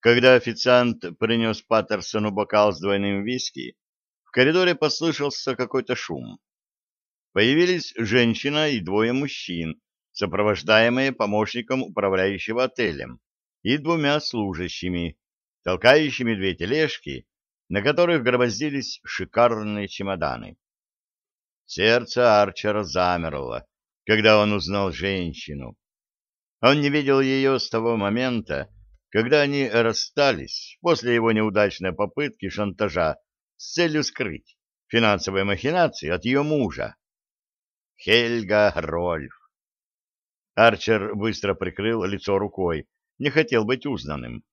Когда официант принес Паттерсону бокал с двойным виски, в коридоре послышался какой-то шум. Появились женщина и двое мужчин, сопровождаемые помощником управляющего отелем и двумя служащими, толкающими две тележки, на которых громоздились шикарные чемоданы. Сердце Арчера замерло, когда он узнал женщину. Он не видел ее с того момента, когда они расстались после его неудачной попытки шантажа с целью скрыть финансовые махинации от ее мужа. Хельга Рольф. Арчер быстро прикрыл лицо рукой, не хотел быть узнанным.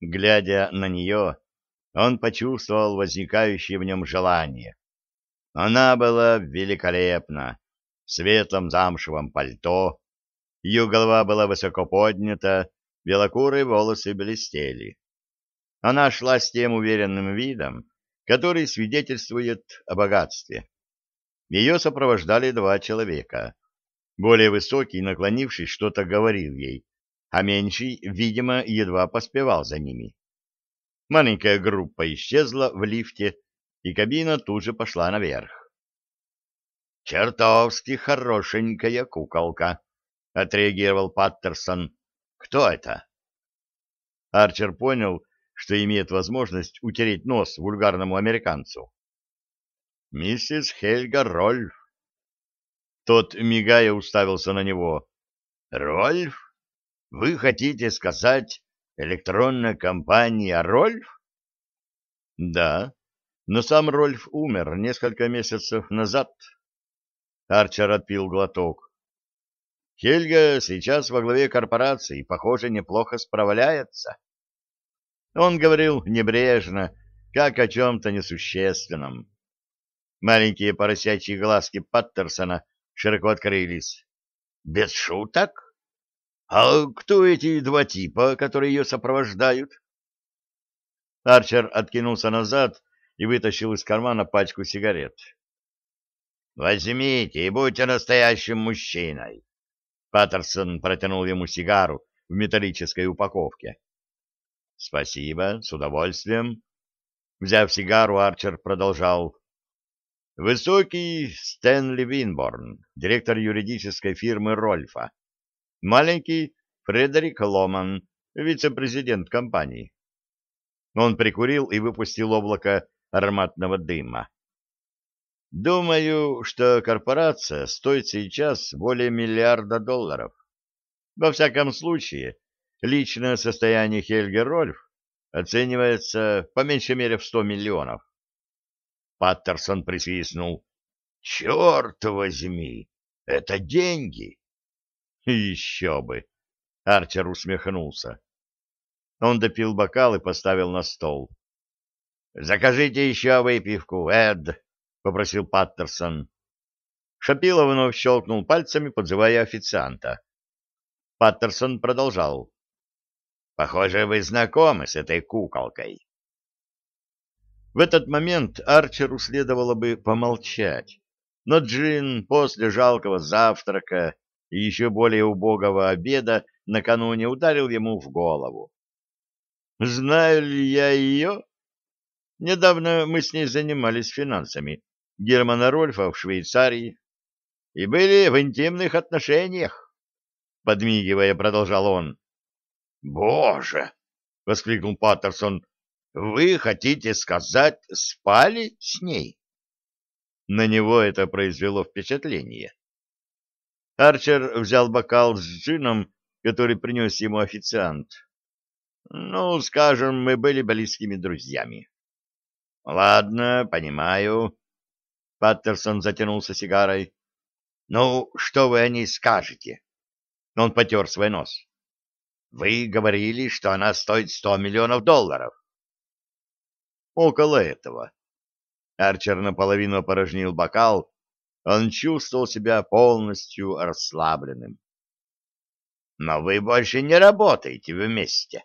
Глядя на нее, он почувствовал возникающее в нем желание. Она была великолепна, в светлом замшевом пальто, ее голова была высоко поднята, белокурые волосы блестели. Она шла с тем уверенным видом, который свидетельствует о богатстве. Ее сопровождали два человека. Более высокий, наклонившись, что-то говорил ей, а меньший, видимо, едва поспевал за ними. Маленькая группа исчезла в лифте, и кабина тут же пошла наверх. «Чертовски хорошенькая куколка», — отреагировал Паттерсон, кто это? Арчер понял, что имеет возможность утереть нос вульгарному американцу. «Миссис Хельга Рольф». Тот, мигая, уставился на него. «Рольф? Вы хотите сказать электронная компания Рольф?» «Да, но сам Рольф умер несколько месяцев назад». Арчер отпил глоток. Хельга сейчас во главе корпорации, похоже, неплохо справляется. Он говорил небрежно, как о чем-то несущественном. Маленькие поросячьи глазки Паттерсона широко открылись. «Без шуток? А кто эти два типа, которые ее сопровождают?» Арчер откинулся назад и вытащил из кармана пачку сигарет. «Возьмите и будьте настоящим мужчиной. Паттерсон протянул ему сигару в металлической упаковке. — Спасибо, с удовольствием. Взяв сигару, Арчер продолжал. — Высокий Стэнли Винборн, директор юридической фирмы Рольфа. Маленький Фредерик Ломан, вице-президент компании. Он прикурил и выпустил облако ароматного дыма. Думаю, что корпорация стоит сейчас более миллиарда долларов. Во всяком случае, личное состояние Хельги Рольф оценивается по меньшей мере в сто миллионов. Паттерсон присвистнул. «Черт возьми! Это деньги!» «Еще бы!» — Арчер усмехнулся. Он допил бокал и поставил на стол. «Закажите еще выпивку, Эд!» попросил Паттерсон. Шапилов вновь щелкнул пальцами, подзывая официанта. Паттерсон продолжал. «Похоже, вы знакомы с этой куколкой». В этот момент Арчеру следовало бы помолчать, но Джин после жалкого завтрака и еще более убогого обеда накануне ударил ему в голову. «Знаю ли я ее?» «Недавно мы с ней занимались финансами. Германа Рольфа в Швейцарии и были в интимных отношениях, — подмигивая, продолжал он. — Боже! — воскликнул Паттерсон. — Вы хотите сказать, спали с ней? На него это произвело впечатление. Арчер взял бокал с джином, который принес ему официант. — Ну, скажем, мы были близкими друзьями. — Ладно, понимаю. Паттерсон затянулся сигарой. «Ну, что вы о ней скажете?» Он потер свой нос. «Вы говорили, что она стоит сто миллионов долларов». «Около этого». Арчер наполовину порожнил бокал. Он чувствовал себя полностью расслабленным. «Но вы больше не работаете вместе».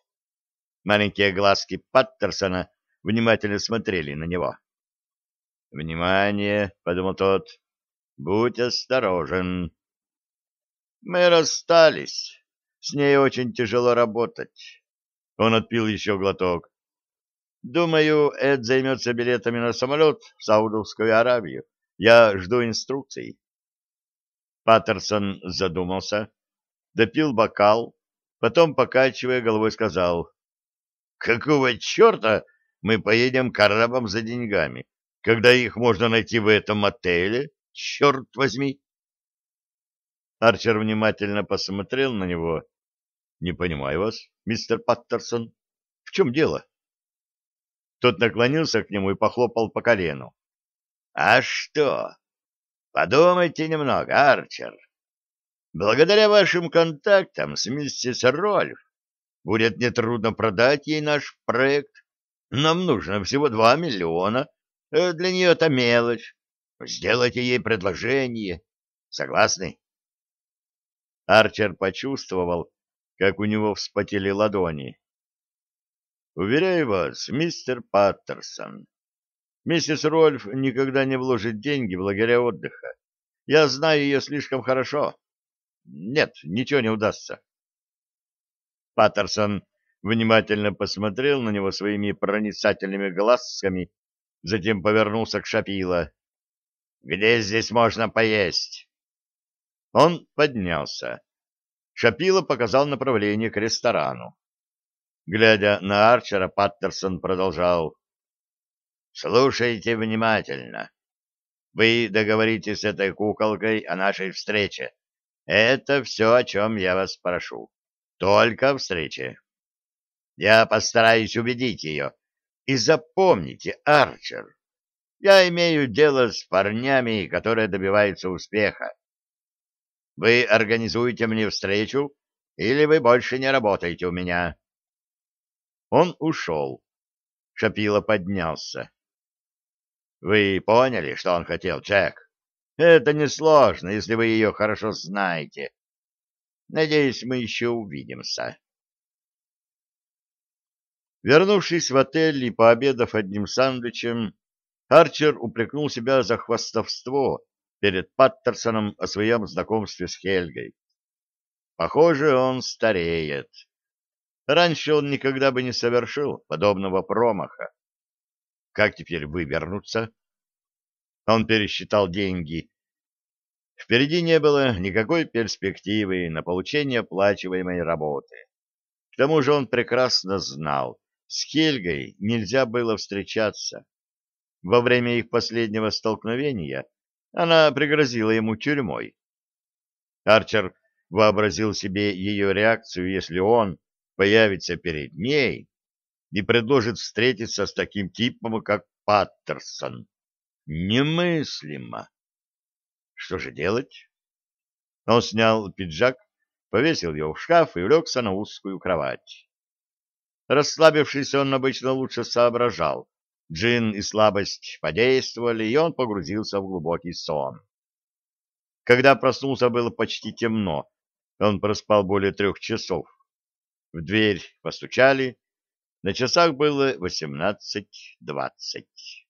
Маленькие глазки Паттерсона внимательно смотрели на него. «Внимание!» — подумал тот. «Будь осторожен!» «Мы расстались. С ней очень тяжело работать». Он отпил еще глоток. «Думаю, Эд займется билетами на самолет в Саудовскую Аравию. Я жду инструкций». Паттерсон задумался, допил бокал, потом, покачивая головой, сказал, «Какого черта мы поедем к арабам за деньгами?» когда их можно найти в этом отеле, черт возьми? Арчер внимательно посмотрел на него. — Не понимаю вас, мистер Паттерсон. В чем дело? Тот наклонился к нему и похлопал по колену. — А что? Подумайте немного, Арчер. Благодаря вашим контактам с миссис Рольф будет нетрудно продать ей наш проект. Нам нужно всего два миллиона Э, для нее это мелочь. Сделайте ей предложение. Согласны? Арчер почувствовал, как у него вспотели ладони. Уверяю вас, мистер Паттерсон, миссис Рольф никогда не вложит деньги в лагеря отдыха. Я знаю ее слишком хорошо. Нет, ничего не удастся. Паттерсон внимательно посмотрел на него своими проницательными глазками затем повернулся к Шапила. «Где здесь можно поесть?» Он поднялся. Шапила показал направление к ресторану. Глядя на Арчера, Паттерсон продолжал. «Слушайте внимательно. Вы договоритесь с этой куколкой о нашей встрече. Это все, о чем я вас прошу. Только о встрече. Я постараюсь убедить ее, и запомните, Арчер, я имею дело с парнями, которые добиваются успеха. Вы организуете мне встречу, или вы больше не работаете у меня. Он ушел. Шапила поднялся. Вы поняли, что он хотел, Джек? Это несложно, если вы ее хорошо знаете. Надеюсь, мы еще увидимся. Вернувшись в отель и пообедав одним сандвичем, Арчер упрекнул себя за хвастовство перед Паттерсоном о своем знакомстве с Хельгой. Похоже, он стареет. Раньше он никогда бы не совершил подобного промаха. Как теперь вывернуться? Он пересчитал деньги. Впереди не было никакой перспективы на получение оплачиваемой работы. К тому же он прекрасно знал, с Хельгой нельзя было встречаться. Во время их последнего столкновения она пригрозила ему тюрьмой. Арчер вообразил себе ее реакцию, если он появится перед ней и предложит встретиться с таким типом, как Паттерсон. Немыслимо. Что же делать? Он снял пиджак, повесил его в шкаф и улегся на узкую кровать. Расслабившись, он обычно лучше соображал. Джин и слабость подействовали, и он погрузился в глубокий сон. Когда проснулся, было почти темно. Он проспал более трех часов. В дверь постучали. На часах было восемнадцать двадцать.